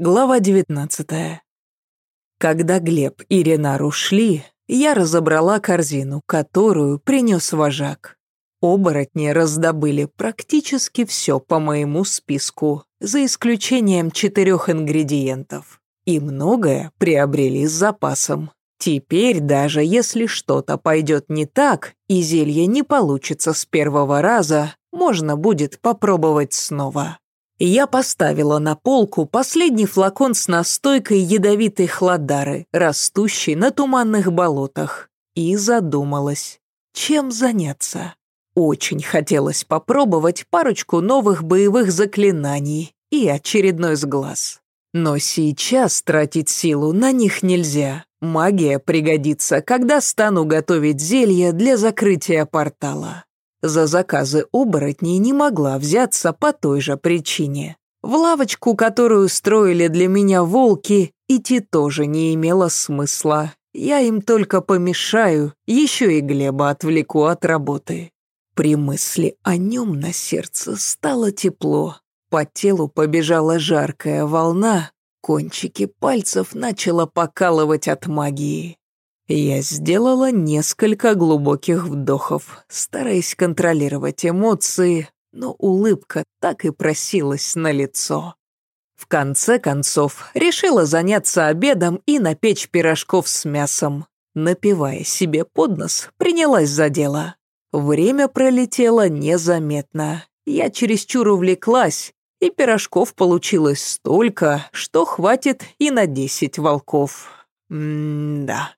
Глава 19 Когда Глеб и Ренар ушли, я разобрала корзину, которую принес вожак. Оборотни раздобыли практически все по моему списку, за исключением четырех ингредиентов. И многое приобрели с запасом. Теперь даже если что-то пойдет не так, и зелье не получится с первого раза, можно будет попробовать снова. Я поставила на полку последний флакон с настойкой ядовитой хладары, растущей на туманных болотах, и задумалась, чем заняться. Очень хотелось попробовать парочку новых боевых заклинаний и очередной сглаз. Но сейчас тратить силу на них нельзя. Магия пригодится, когда стану готовить зелье для закрытия портала. За заказы оборотней не могла взяться по той же причине. В лавочку, которую строили для меня волки, идти тоже не имело смысла. Я им только помешаю, еще и Глеба отвлеку от работы. При мысли о нем на сердце стало тепло. По телу побежала жаркая волна, кончики пальцев начало покалывать от магии. Я сделала несколько глубоких вдохов, стараясь контролировать эмоции, но улыбка так и просилась на лицо. В конце концов, решила заняться обедом и напечь пирожков с мясом. Напивая себе под нос, принялась за дело. Время пролетело незаметно. Я чересчур увлеклась, и пирожков получилось столько, что хватит и на десять волков. М-да.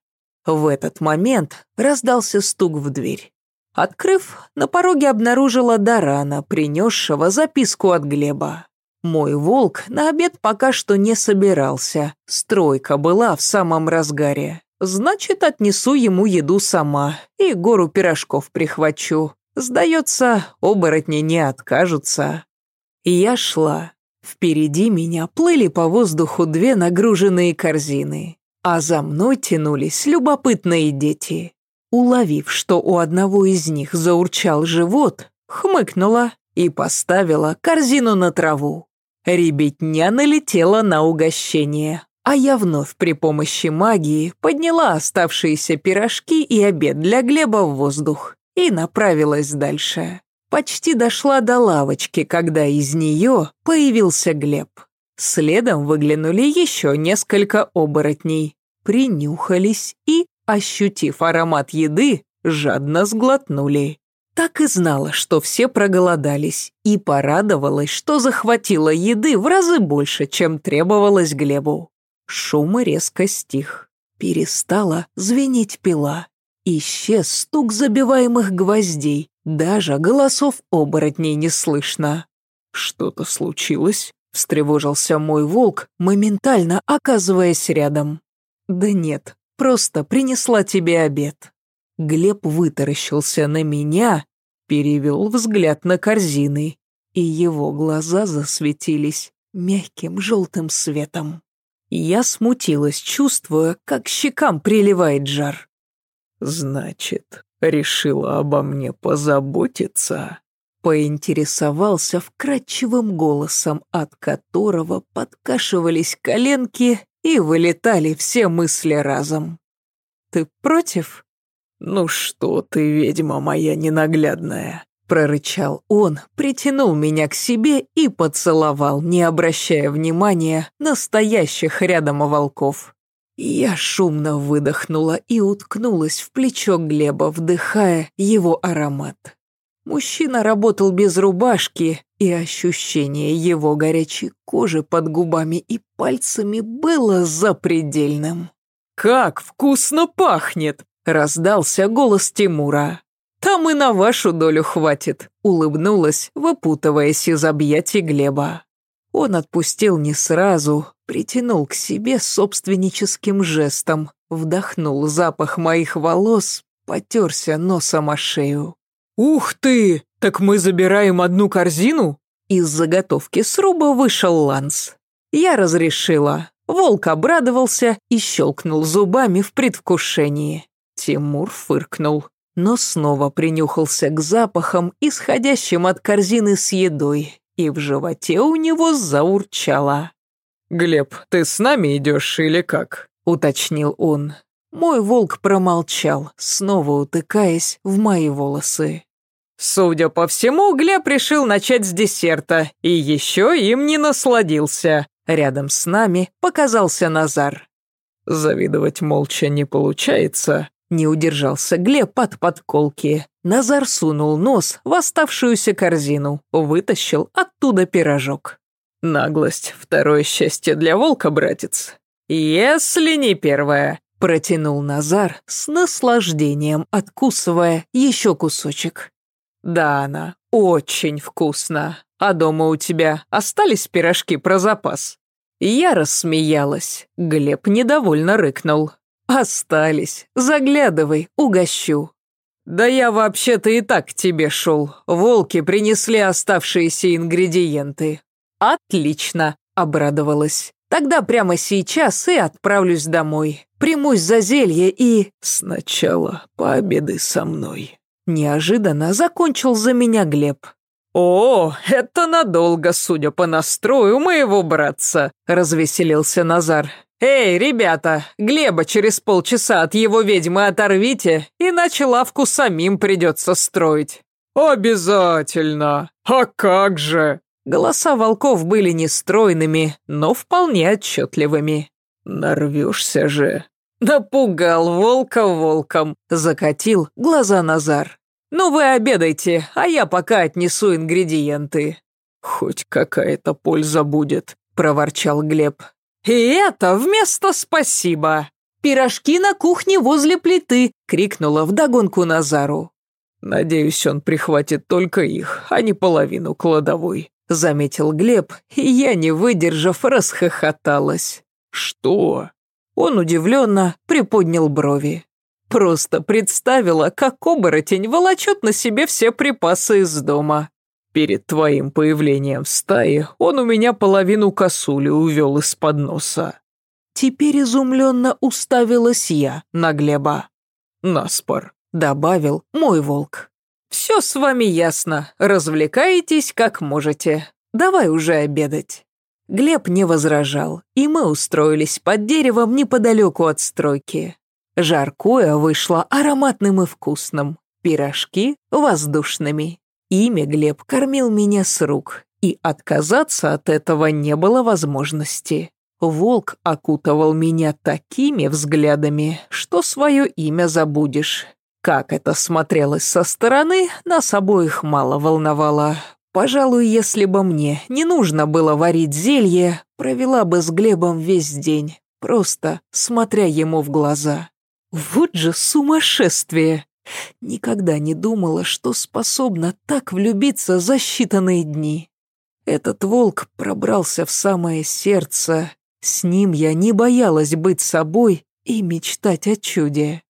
В этот момент раздался стук в дверь. Открыв, на пороге обнаружила Дарана, принесшего записку от Глеба. Мой волк на обед пока что не собирался. Стройка была в самом разгаре. Значит, отнесу ему еду сама и гору пирожков прихвачу. Сдается, оборотни не откажутся. Я шла. Впереди меня плыли по воздуху две нагруженные корзины, а за мной тянулись любопытные дети. Уловив, что у одного из них заурчал живот, хмыкнула и поставила корзину на траву. Ребятня налетела на угощение, а я вновь при помощи магии подняла оставшиеся пирожки и обед для Глеба в воздух и направилась дальше. Почти дошла до лавочки, когда из нее появился Глеб. Следом выглянули еще несколько оборотней, принюхались и, ощутив аромат еды, жадно сглотнули. Так и знала, что все проголодались, и порадовалась, что захватила еды в разы больше, чем требовалось Глебу. Шум резко стих. Перестала звенеть пила. Исчез стук забиваемых гвоздей. Даже голосов оборотней не слышно. «Что-то случилось?» — встревожился мой волк, моментально оказываясь рядом. «Да нет, просто принесла тебе обед». Глеб вытаращился на меня, перевел взгляд на корзины, и его глаза засветились мягким желтым светом. Я смутилась, чувствуя, как щекам приливает жар. «Значит, решила обо мне позаботиться?» Поинтересовался вкрадчивым голосом, от которого подкашивались коленки и вылетали все мысли разом. «Ты против?» «Ну что ты, ведьма моя ненаглядная!» Прорычал он, притянул меня к себе и поцеловал, не обращая внимания на стоящих рядом волков. Я шумно выдохнула и уткнулась в плечо Глеба, вдыхая его аромат. Мужчина работал без рубашки, и ощущение его горячей кожи под губами и пальцами было запредельным. «Как вкусно пахнет!» — раздался голос Тимура. Там и на вашу долю хватит», — улыбнулась, выпутываясь из объятий Глеба. Он отпустил не сразу, притянул к себе собственническим жестом, вдохнул запах моих волос, потерся носом о шею. «Ух ты! Так мы забираем одну корзину?» Из заготовки сруба вышел Ланс. Я разрешила. Волк обрадовался и щелкнул зубами в предвкушении. Тимур фыркнул но снова принюхался к запахам, исходящим от корзины с едой, и в животе у него заурчало. «Глеб, ты с нами идешь или как?» — уточнил он. Мой волк промолчал, снова утыкаясь в мои волосы. Судя по всему, Глеб решил начать с десерта и еще им не насладился. Рядом с нами показался Назар. Завидовать молча не получается. Не удержался Глеб от подколки. Назар сунул нос в оставшуюся корзину, вытащил оттуда пирожок. Наглость — второе счастье для волка, братец. Если не первое. Протянул Назар с наслаждением, откусывая еще кусочек. «Да, она очень вкусно. А дома у тебя остались пирожки про запас?» Я рассмеялась. Глеб недовольно рыкнул. «Остались. Заглядывай, угощу». «Да я вообще-то и так к тебе шел. Волки принесли оставшиеся ингредиенты». «Отлично», — обрадовалась. «Тогда прямо сейчас и отправлюсь домой. Примусь за зелье и...» «Сначала пообедай со мной», Неожиданно закончил за меня Глеб. «О, это надолго, судя по настрою моего братца», — развеселился Назар. «Эй, ребята, Глеба через полчаса от его ведьмы оторвите, иначе лавку самим придется строить». «Обязательно! А как же?» Голоса волков были нестройными, но вполне отчетливыми. «Нарвешься же!» «Напугал волка волком», — закатил глаза Назар. «Ну вы обедайте, а я пока отнесу ингредиенты». «Хоть какая-то польза будет», — проворчал Глеб. «И это вместо спасибо!» «Пирожки на кухне возле плиты!» — крикнула вдогонку Назару. «Надеюсь, он прихватит только их, а не половину кладовой», — заметил Глеб, и я, не выдержав, расхохоталась. «Что?» Он удивленно приподнял брови. Просто представила, как оборотень волочет на себе все припасы из дома. Перед твоим появлением в стае он у меня половину косули увел из-под носа. Теперь изумленно уставилась я на Глеба. Наспор, добавил мой волк. Все с вами ясно, развлекаетесь как можете. Давай уже обедать. Глеб не возражал, и мы устроились под деревом неподалеку от стройки. Жаркое вышло ароматным и вкусным, пирожки — воздушными. Ими Глеб кормил меня с рук, и отказаться от этого не было возможности. Волк окутывал меня такими взглядами, что свое имя забудешь. Как это смотрелось со стороны, нас обоих мало волновало. Пожалуй, если бы мне не нужно было варить зелье, провела бы с Глебом весь день, просто смотря ему в глаза. Вот же сумасшествие! Никогда не думала, что способна так влюбиться за считанные дни. Этот волк пробрался в самое сердце. С ним я не боялась быть собой и мечтать о чуде.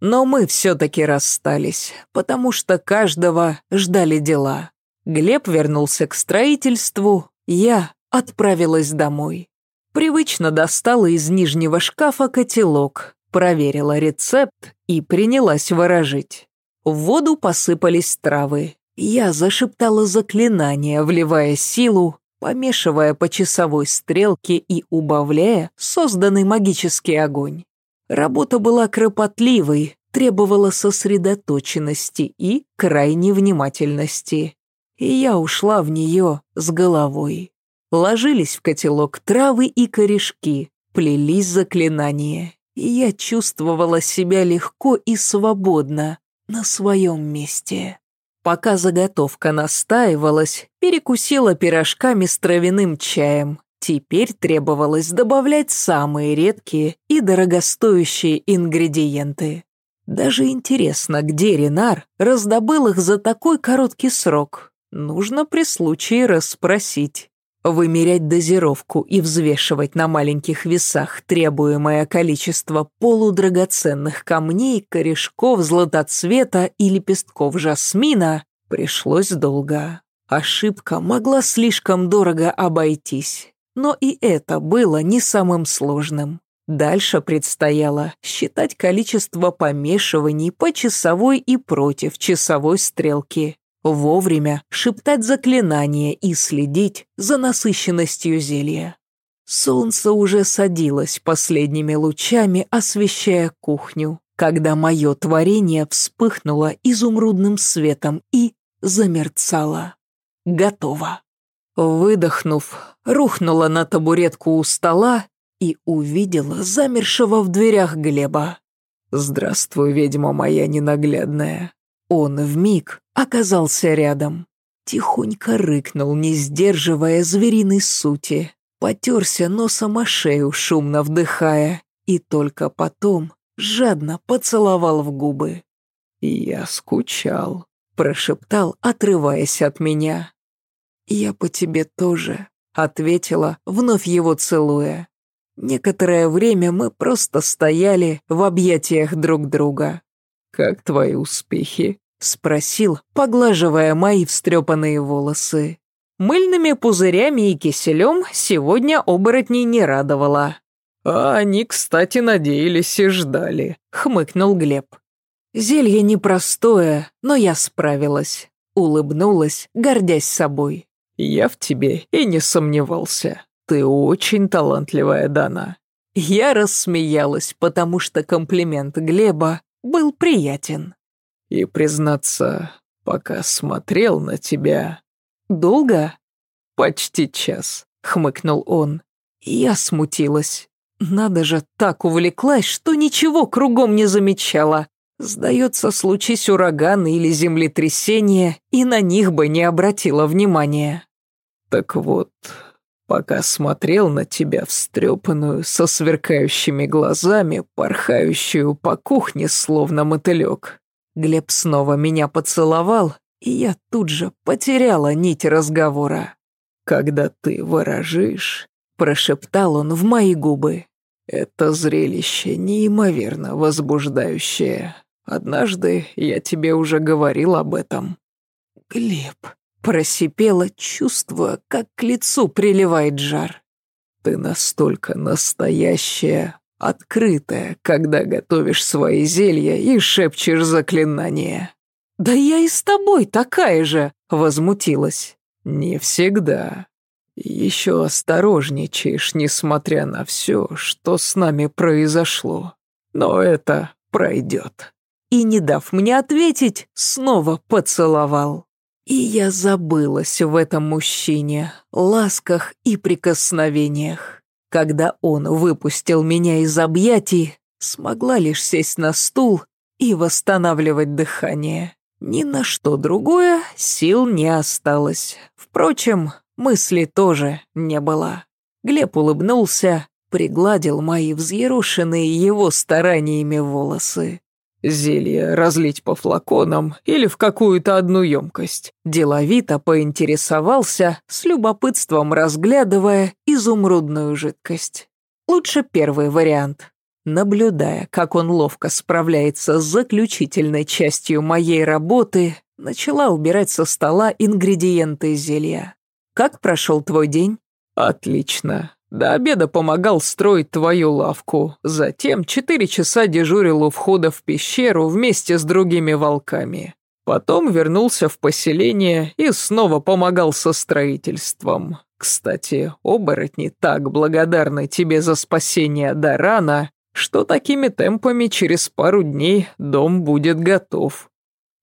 Но мы все-таки расстались, потому что каждого ждали дела. Глеб вернулся к строительству, я отправилась домой. Привычно достала из нижнего шкафа котелок, проверила рецепт и принялась ворожить. В воду посыпались травы. Я зашептала заклинание, вливая силу, помешивая по часовой стрелке и убавляя созданный магический огонь. Работа была кропотливой, требовала сосредоточенности и крайней внимательности и я ушла в нее с головой. Ложились в котелок травы и корешки, плелись заклинания, и я чувствовала себя легко и свободно на своем месте. Пока заготовка настаивалась, перекусила пирожками с травяным чаем. Теперь требовалось добавлять самые редкие и дорогостоящие ингредиенты. Даже интересно, где Ренар раздобыл их за такой короткий срок. Нужно при случае расспросить. Вымерять дозировку и взвешивать на маленьких весах требуемое количество полудрагоценных камней, корешков, златоцвета и лепестков жасмина пришлось долго. Ошибка могла слишком дорого обойтись, но и это было не самым сложным. Дальше предстояло считать количество помешиваний по часовой и против часовой стрелки, Вовремя шептать заклинания и следить за насыщенностью зелья. Солнце уже садилось последними лучами, освещая кухню, когда мое творение вспыхнуло изумрудным светом и замерцало. Готово. Выдохнув, рухнула на табуретку у стола и увидела замершего в дверях Глеба. «Здравствуй, ведьма моя ненаглядная». Он вмиг оказался рядом. Тихонько рыкнул, не сдерживая звериной сути, потерся носом о шею, шумно вдыхая, и только потом жадно поцеловал в губы. «Я скучал», — прошептал, отрываясь от меня. «Я по тебе тоже», — ответила, вновь его целуя. Некоторое время мы просто стояли в объятиях друг друга. «Как твои успехи?» — спросил, поглаживая мои встрепанные волосы. Мыльными пузырями и киселем сегодня оборотней не радовало. «А они, кстати, надеялись и ждали», — хмыкнул Глеб. «Зелье непростое, но я справилась», — улыбнулась, гордясь собой. «Я в тебе и не сомневался. Ты очень талантливая, Дана». Я рассмеялась, потому что комплимент Глеба был приятен. «И, признаться, пока смотрел на тебя, «Долго?» «Почти час», — хмыкнул он. Я смутилась. Надо же, так увлеклась, что ничего кругом не замечала. Сдается, случись ураган или землетрясение, и на них бы не обратила внимания. «Так вот, пока смотрел на тебя встрепанную, со сверкающими глазами, порхающую по кухне, словно мотылек, Глеб снова меня поцеловал, и я тут же потеряла нить разговора. «Когда ты ворожишь», — прошептал он в мои губы. «Это зрелище неимоверно возбуждающее. Однажды я тебе уже говорил об этом». «Глеб», — просипела, чувствуя, как к лицу приливает жар. «Ты настолько настоящая, открытая, когда готовишь свои зелья и шепчешь заклинания. «Да я и с тобой такая же!» — возмутилась. «Не всегда. Еще осторожничаешь, несмотря на все, что с нами произошло. Но это пройдет». И, не дав мне ответить, снова поцеловал. И я забылась в этом мужчине, ласках и прикосновениях. Когда он выпустил меня из объятий, смогла лишь сесть на стул и восстанавливать дыхание. Ни на что другое сил не осталось. Впрочем, мысли тоже не было. Глеб улыбнулся, пригладил мои взъерушенные его стараниями волосы. «Зелье разлить по флаконам или в какую-то одну емкость?» Деловито поинтересовался, с любопытством разглядывая изумрудную жидкость. Лучше первый вариант. Наблюдая, как он ловко справляется с заключительной частью моей работы, начала убирать со стола ингредиенты зелья. «Как прошел твой день?» «Отлично. До обеда помогал строить твою лавку. Затем четыре часа дежурил у входа в пещеру вместе с другими волками. Потом вернулся в поселение и снова помогал со строительством. Кстати, оборотни так благодарны тебе за спасение Дарана, что такими темпами через пару дней дом будет готов».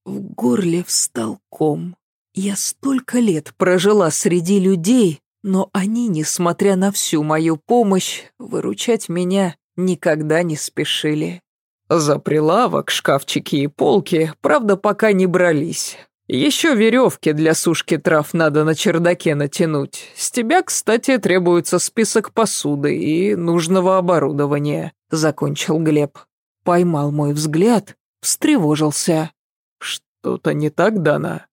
В горле встал ком. Я столько лет прожила среди людей, но они, несмотря на всю мою помощь, выручать меня никогда не спешили. За прилавок, шкафчики и полки, правда, пока не брались. Еще веревки для сушки трав надо на чердаке натянуть. С тебя, кстати, требуется список посуды и нужного оборудования закончил Глеб. Поймал мой взгляд, встревожился. Что-то не так, Дана?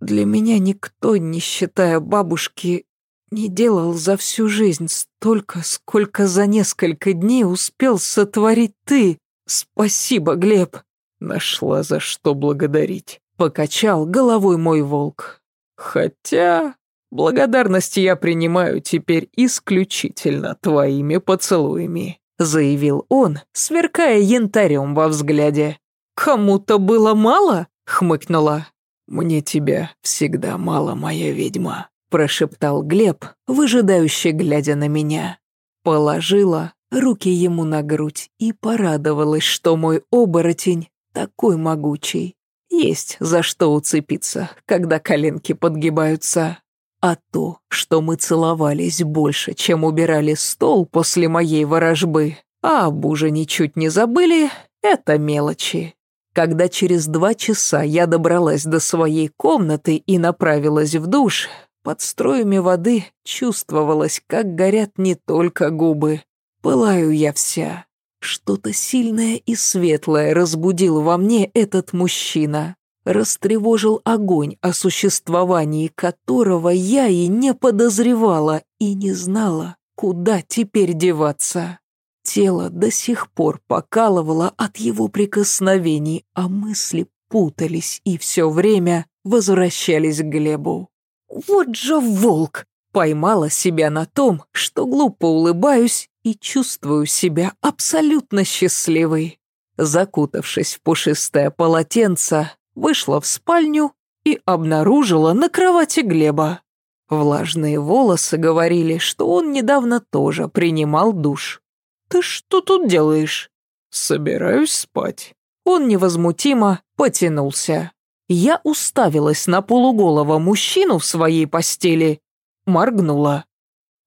Для меня никто, не считая бабушки, не делал за всю жизнь столько, сколько за несколько дней успел сотворить ты. Спасибо, Глеб. Нашла за что благодарить. Покачал головой мой волк. Хотя благодарность я принимаю теперь исключительно твоими поцелуями. — заявил он, сверкая янтарем во взгляде. «Кому-то было мало?» — хмыкнула. «Мне тебя всегда мало, моя ведьма», — прошептал Глеб, выжидающе глядя на меня. Положила руки ему на грудь и порадовалась, что мой оборотень такой могучий. Есть за что уцепиться, когда коленки подгибаются. А то, что мы целовались больше, чем убирали стол после моей ворожбы, а об ужине чуть не забыли, это мелочи. Когда через два часа я добралась до своей комнаты и направилась в душ, под строями воды чувствовалось, как горят не только губы. Пылаю я вся. Что-то сильное и светлое разбудил во мне этот мужчина растревожил огонь, о существовании которого я и не подозревала, и не знала, куда теперь деваться. Тело до сих пор покалывало от его прикосновений, а мысли путались и все время возвращались к Глебу. «Вот же волк!» Поймала себя на том, что глупо улыбаюсь и чувствую себя абсолютно счастливой. Закутавшись в пушистое полотенце, вышла в спальню и обнаружила на кровати Глеба. Влажные волосы говорили, что он недавно тоже принимал душ. «Ты что тут делаешь?» «Собираюсь спать». Он невозмутимо потянулся. Я уставилась на полуголого мужчину в своей постели, моргнула.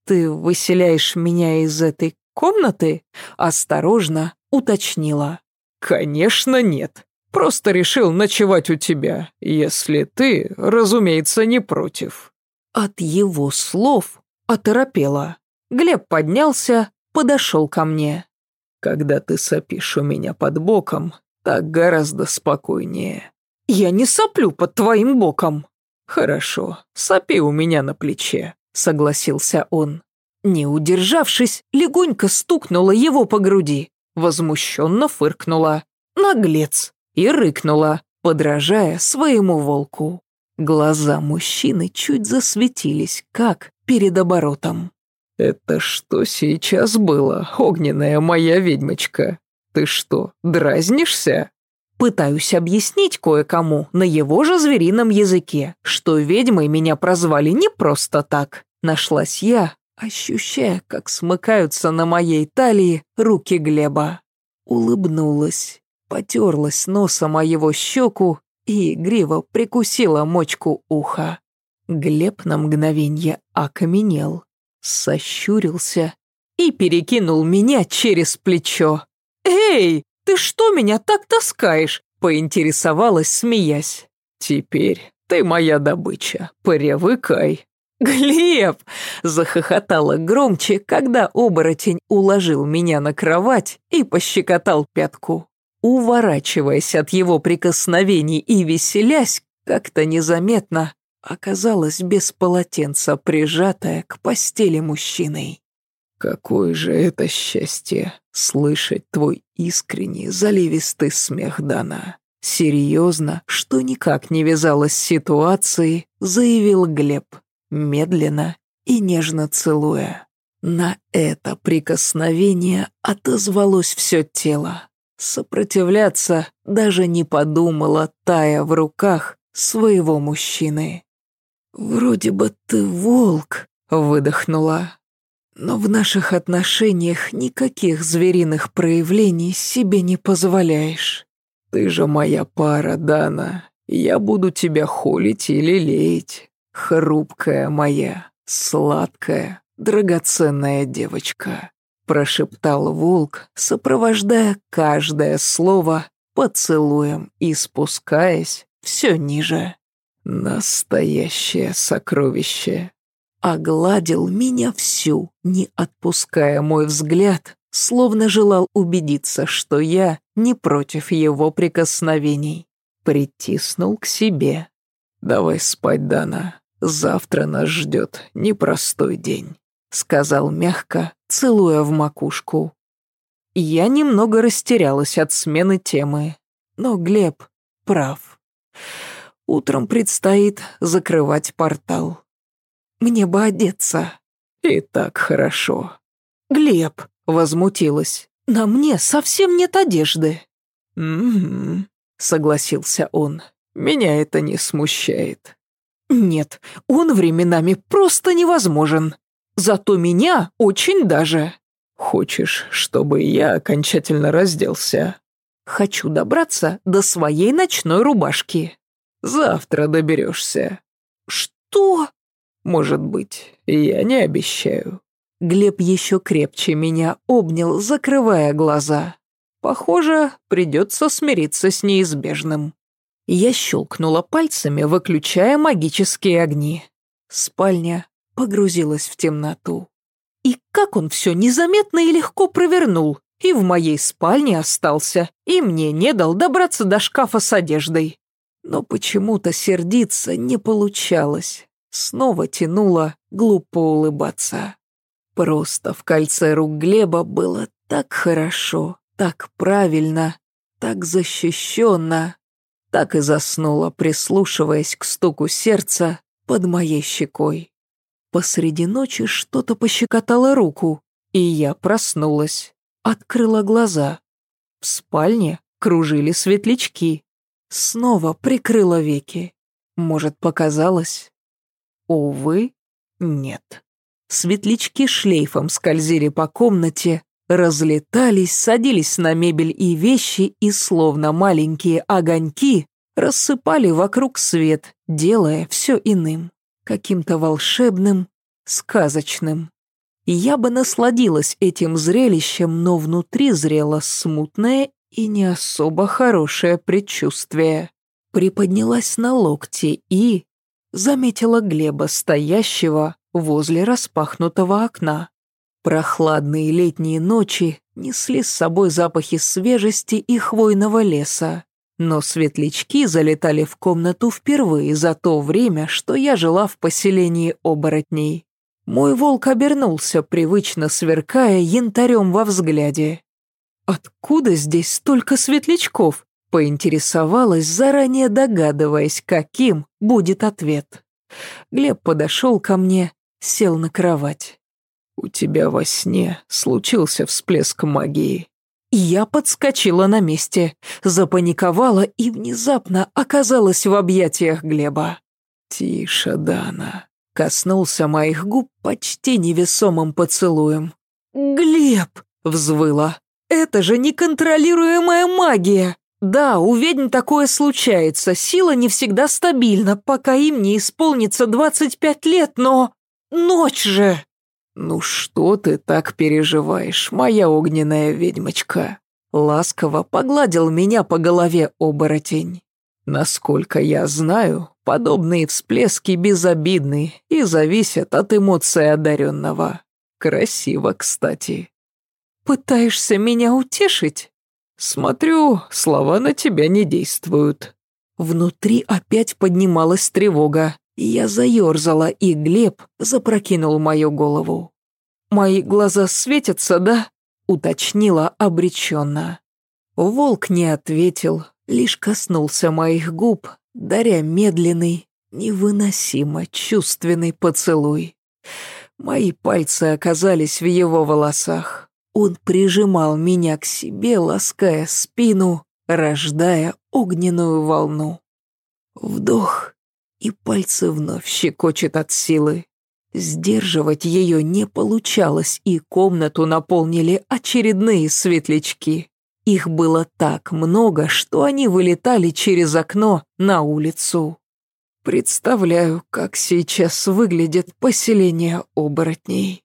«Ты выселяешь меня из этой комнаты?» Осторожно уточнила. «Конечно нет. Просто решил ночевать у тебя, если ты, разумеется, не против». От его слов оторопела. Глеб поднялся, подошел ко мне. «Когда ты сопишь у меня под боком, так гораздо спокойнее». «Я не соплю под твоим боком». «Хорошо, сопи у меня на плече», — согласился он. Не удержавшись, легонько стукнула его по груди, возмущенно фыркнула. «Наглец!» и рыкнула, подражая своему волку. Глаза мужчины чуть засветились, как перед оборотом. «Это что сейчас было, огненная моя ведьмочка? Ты что, дразнишься?» Пытаюсь объяснить кое-кому на его же зверином языке, что ведьмой меня прозвали не просто так. Нашлась я, ощущая, как смыкаются на моей талии руки Глеба. Улыбнулась потерлась носом о его щеку и игриво прикусила мочку уха. Глеб на мгновенье окаменел, сощурился и перекинул меня через плечо. «Эй, ты что меня так таскаешь?» — поинтересовалась, смеясь. «Теперь ты моя добыча, привыкай». «Глеб!» — захохотала громче, когда оборотень уложил меня на кровать и пощекотал пятку уворачиваясь от его прикосновений и веселясь, как-то незаметно оказалась без полотенца, прижатая к постели мужчиной. «Какое же это счастье слышать твой искренний заливистый смех, Дана!» Серьезно, что никак не вязалось с ситуацией, заявил Глеб, медленно и нежно целуя. На это прикосновение отозвалось все тело. Сопротивляться даже не подумала, тая в руках своего мужчины. «Вроде бы ты волк», — выдохнула. «Но в наших отношениях никаких звериных проявлений себе не позволяешь. Ты же моя пара, Дана. Я буду тебя холить или леять. Хрупкая моя, сладкая, драгоценная девочка прошептал волк, сопровождая каждое слово поцелуем и спускаясь все ниже. Настоящее сокровище. Огладил меня всю, не отпуская мой взгляд, словно желал убедиться, что я не против его прикосновений. Притиснул к себе. «Давай спать, Дана. Завтра нас ждет непростой день», — сказал мягко, целуя в макушку. Я немного растерялась от смены темы, но Глеб прав. Утром предстоит закрывать портал. Мне бы одеться. И так хорошо. Глеб, возмутилась, на мне совсем нет одежды. «Угу», — согласился он, — «меня это не смущает. Нет, он временами просто невозможен. Зато меня очень даже. Хочешь, чтобы я окончательно разделся? Хочу добраться до своей ночной рубашки. Завтра доберешься. Что? Может быть, я не обещаю. Глеб еще крепче меня обнял, закрывая глаза. Похоже, придется смириться с неизбежным. Я щелкнула пальцами, выключая магические огни. Спальня погрузилась в темноту. И как он все незаметно и легко провернул, и в моей спальне остался, и мне не дал добраться до шкафа с одеждой. Но почему-то сердиться не получалось. Снова тянуло глупо улыбаться. Просто в кольце рук Глеба было так хорошо, так правильно, так защищенно так и заснула, прислушиваясь к стуку сердца под моей щекой. Посреди ночи что-то пощекотало руку, и я проснулась, открыла глаза. В спальне кружили светлячки. Снова прикрыла веки. Может, показалось? Увы, нет. Светлячки шлейфом скользили по комнате, разлетались, садились на мебель и вещи и, словно маленькие огоньки, рассыпали вокруг свет, делая все иным, каким-то волшебным, сказочным. Я бы насладилась этим зрелищем, но внутри зрело смутное и не особо хорошее предчувствие. Приподнялась на локте и заметила Глеба, стоящего возле распахнутого окна. Прохладные летние ночи несли с собой запахи свежести и хвойного леса, но светлячки залетали в комнату впервые за то время, что я жила в поселении оборотней. Мой волк обернулся, привычно сверкая янтарем во взгляде. «Откуда здесь столько светлячков?» — поинтересовалась, заранее догадываясь, каким будет ответ. Глеб подошел ко мне, сел на кровать. «У тебя во сне случился всплеск магии». Я подскочила на месте, запаниковала и внезапно оказалась в объятиях Глеба. «Тише, Дана», — коснулся моих губ почти невесомым поцелуем. «Глеб!» — взвыла. «Это же неконтролируемая магия!» Да, у ведьм такое случается, сила не всегда стабильна, пока им не исполнится двадцать пять лет, но... Ночь же! «Ну что ты так переживаешь, моя огненная ведьмочка?» Ласково погладил меня по голове оборотень. «Насколько я знаю, подобные всплески безобидны и зависят от эмоций одаренного. Красиво, кстати». «Пытаешься меня утешить?» «Смотрю, слова на тебя не действуют». Внутри опять поднималась тревога. Я заерзала, и Глеб запрокинул мою голову. «Мои глаза светятся, да?» — уточнила обреченно. Волк не ответил, лишь коснулся моих губ, даря медленный, невыносимо чувственный поцелуй. Мои пальцы оказались в его волосах. Он прижимал меня к себе, лаская спину, рождая огненную волну. Вдох, и пальцы вновь щекочет от силы. Сдерживать ее не получалось, и комнату наполнили очередные светлячки. Их было так много, что они вылетали через окно на улицу. Представляю, как сейчас выглядит поселение оборотней.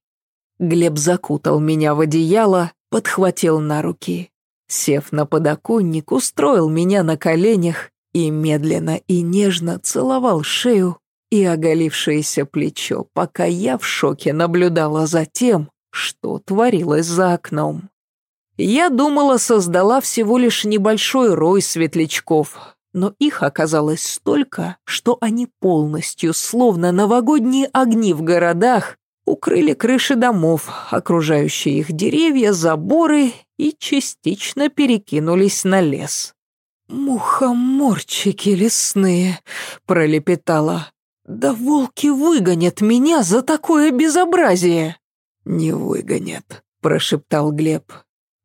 Глеб закутал меня в одеяло, подхватил на руки. Сев на подоконник, устроил меня на коленях и медленно и нежно целовал шею и оголившееся плечо, пока я в шоке наблюдала за тем, что творилось за окном. Я думала, создала всего лишь небольшой рой светлячков, но их оказалось столько, что они полностью, словно новогодние огни в городах, укрыли крыши домов, окружающие их деревья, заборы и частично перекинулись на лес. «Мухоморчики лесные», — пролепетала. «Да волки выгонят меня за такое безобразие!» «Не выгонят», — прошептал Глеб.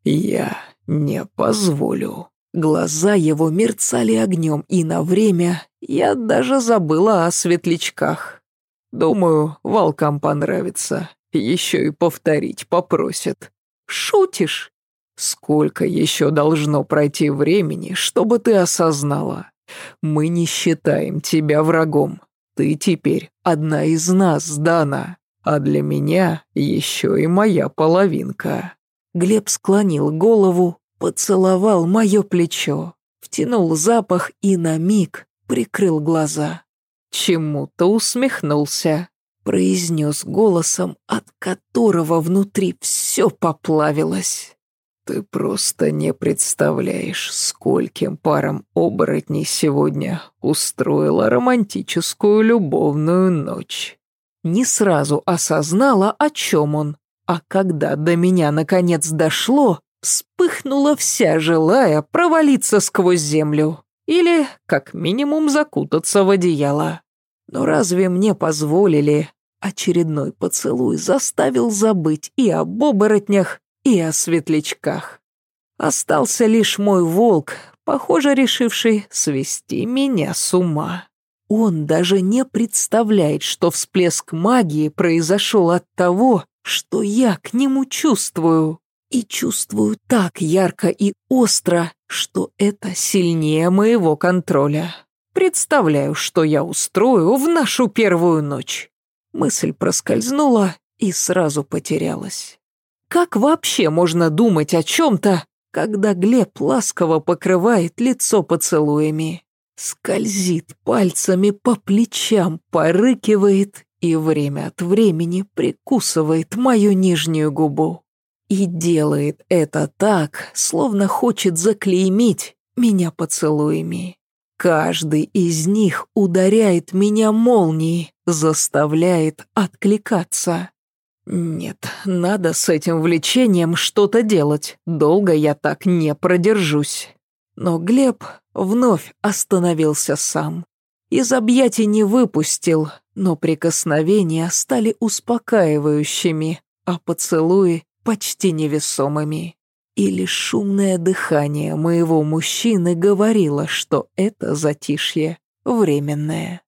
«Я не позволю». Глаза его мерцали огнем, и на время Я даже забыла о светлячках. Думаю, волкам понравится. Еще и повторить попросят. Шутишь? Сколько еще должно пройти времени, чтобы ты осознала? Мы не считаем тебя врагом. Ты теперь одна из нас, Дана, а для меня еще и моя половинка. Глеб склонил голову, поцеловал мое плечо, втянул запах и на миг прикрыл глаза. Чему-то усмехнулся, произнес голосом, от которого внутри все поплавилось. Ты просто не представляешь, скольким парам оборотней сегодня устроила романтическую любовную ночь. Не сразу осознала, о чем он, а когда до меня наконец дошло, вспыхнула вся, желая провалиться сквозь землю или, как минимум, закутаться в одеяло. Но разве мне позволили? Очередной поцелуй заставил забыть и об оборотнях, и о светлячках. Остался лишь мой волк, похоже, решивший свести меня с ума. Он даже не представляет, что всплеск магии произошел от того, что я к нему чувствую. И чувствую так ярко и остро, что это сильнее моего контроля. Представляю, что я устрою в нашу первую ночь. Мысль проскользнула и сразу потерялась. Как вообще можно думать о чем-то, когда Глеб ласково покрывает лицо поцелуями? Скользит пальцами по плечам, порыкивает и время от времени прикусывает мою нижнюю губу. И делает это так, словно хочет заклеймить меня поцелуями. Каждый из них ударяет меня молнией, заставляет откликаться. Нет, надо с этим влечением что-то делать, долго я так не продержусь. Но Глеб вновь остановился сам. Из объятий не выпустил, но прикосновения стали успокаивающими, а поцелуи почти невесомыми. И лишь шумное дыхание моего мужчины говорило, что это затишье временное.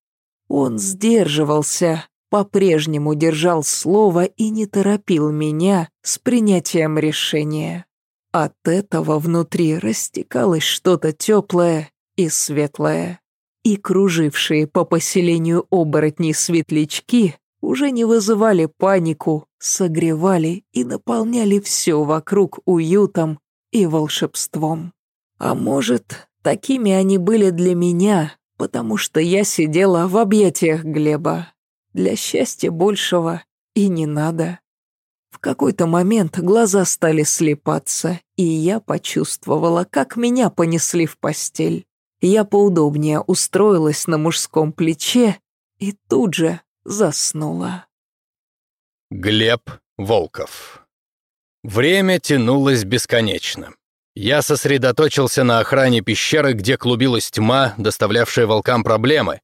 Он сдерживался, по-прежнему держал слово и не торопил меня с принятием решения. От этого внутри растекалось что-то теплое и светлое. И кружившие по поселению оборотни светлячки уже не вызывали панику, согревали и наполняли все вокруг уютом и волшебством. А может, такими они были для меня, потому что я сидела в объятиях Глеба. Для счастья большего и не надо. В какой-то момент глаза стали слепаться, и я почувствовала, как меня понесли в постель. Я поудобнее устроилась на мужском плече и тут же заснула. Глеб Волков Время тянулось бесконечно. Я сосредоточился на охране пещеры, где клубилась тьма, доставлявшая волкам проблемы,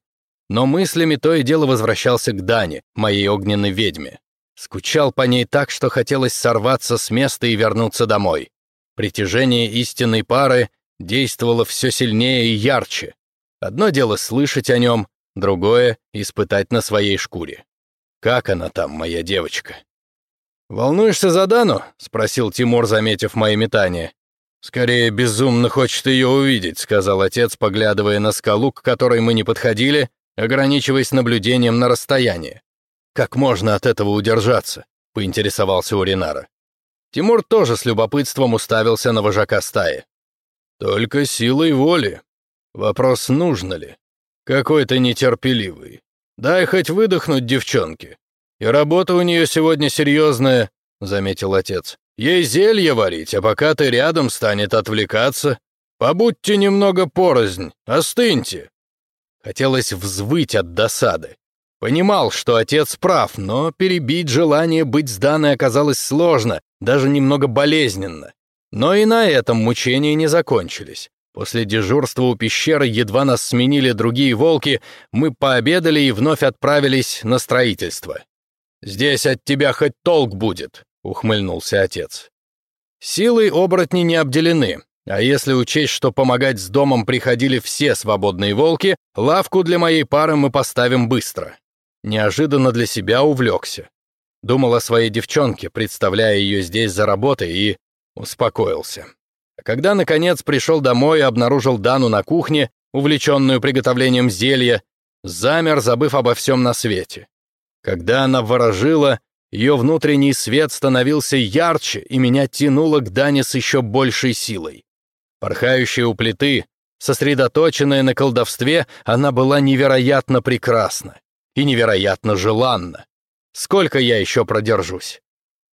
но мыслями то и дело возвращался к Дане, моей огненной ведьме. Скучал по ней так, что хотелось сорваться с места и вернуться домой. Притяжение истинной пары действовало все сильнее и ярче. Одно дело слышать о нем, другое — испытать на своей шкуре. Как она там, моя девочка? «Волнуешься за Дану?» — спросил Тимур, заметив мои метания. «Скорее, безумно хочет ее увидеть», — сказал отец, поглядывая на скалу, к которой мы не подходили, ограничиваясь наблюдением на расстоянии. «Как можно от этого удержаться?» — поинтересовался у Ринара. Тимур тоже с любопытством уставился на вожака стаи. «Только силой воли. Вопрос, нужно ли? Какой то нетерпеливый. Дай хоть выдохнуть девчонке. И работа у нее сегодня серьезная», — заметил отец. «Ей зелье варить, а пока ты рядом, станет отвлекаться. Побудьте немного порознь, остыньте». Хотелось взвыть от досады. Понимал, что отец прав, но перебить желание быть сданной оказалось сложно, даже немного болезненно. Но и на этом мучения не закончились. После дежурства у пещеры едва нас сменили другие волки, мы пообедали и вновь отправились на строительство. «Здесь от тебя хоть толк будет», — ухмыльнулся отец. Силой оборотни не обделены, А если учесть, что помогать с домом приходили все свободные волки, лавку для моей пары мы поставим быстро. Неожиданно для себя увлекся. Думал о своей девчонке, представляя ее здесь за работой, и успокоился. А когда, наконец, пришел домой и обнаружил Дану на кухне, увлеченную приготовлением зелья, замер, забыв обо всем на свете. Когда она ворожила, ее внутренний свет становился ярче, и меня тянуло к Дане с еще большей силой. Порхающая у плиты, сосредоточенная на колдовстве, она была невероятно прекрасна и невероятно желанна. Сколько я еще продержусь?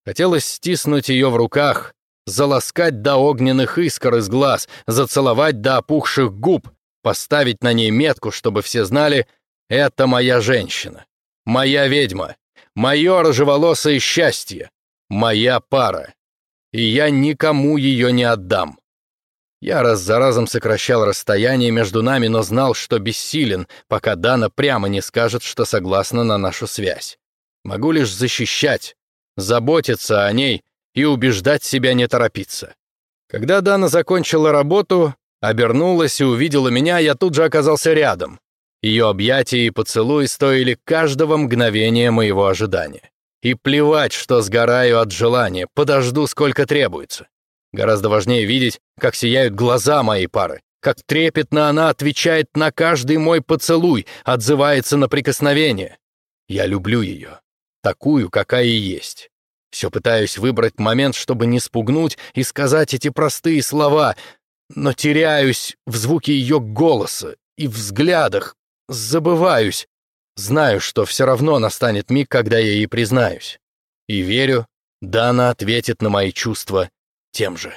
Хотелось стиснуть ее в руках, заласкать до огненных искр из глаз, зацеловать до опухших губ, поставить на ней метку, чтобы все знали, это моя женщина, моя ведьма, мое рыжеволосое счастье, моя пара. И я никому ее не отдам. Я раз за разом сокращал расстояние между нами, но знал, что бессилен, пока Дана прямо не скажет, что согласна на нашу связь. Могу лишь защищать, заботиться о ней и убеждать себя не торопиться. Когда Дана закончила работу, обернулась и увидела меня, я тут же оказался рядом. Ее объятия и поцелуи стоили каждого мгновения моего ожидания. И плевать, что сгораю от желания, подожду, сколько требуется. Гораздо важнее видеть, как сияют глаза моей пары, как трепетно она отвечает на каждый мой поцелуй, отзывается на прикосновение. Я люблю ее такую, какая и есть. Все пытаюсь выбрать момент, чтобы не спугнуть и сказать эти простые слова, но теряюсь в звуке ее голоса и взглядах, забываюсь. Знаю, что все равно настанет миг, когда я ей признаюсь. И верю, да она ответит на мои чувства тем же.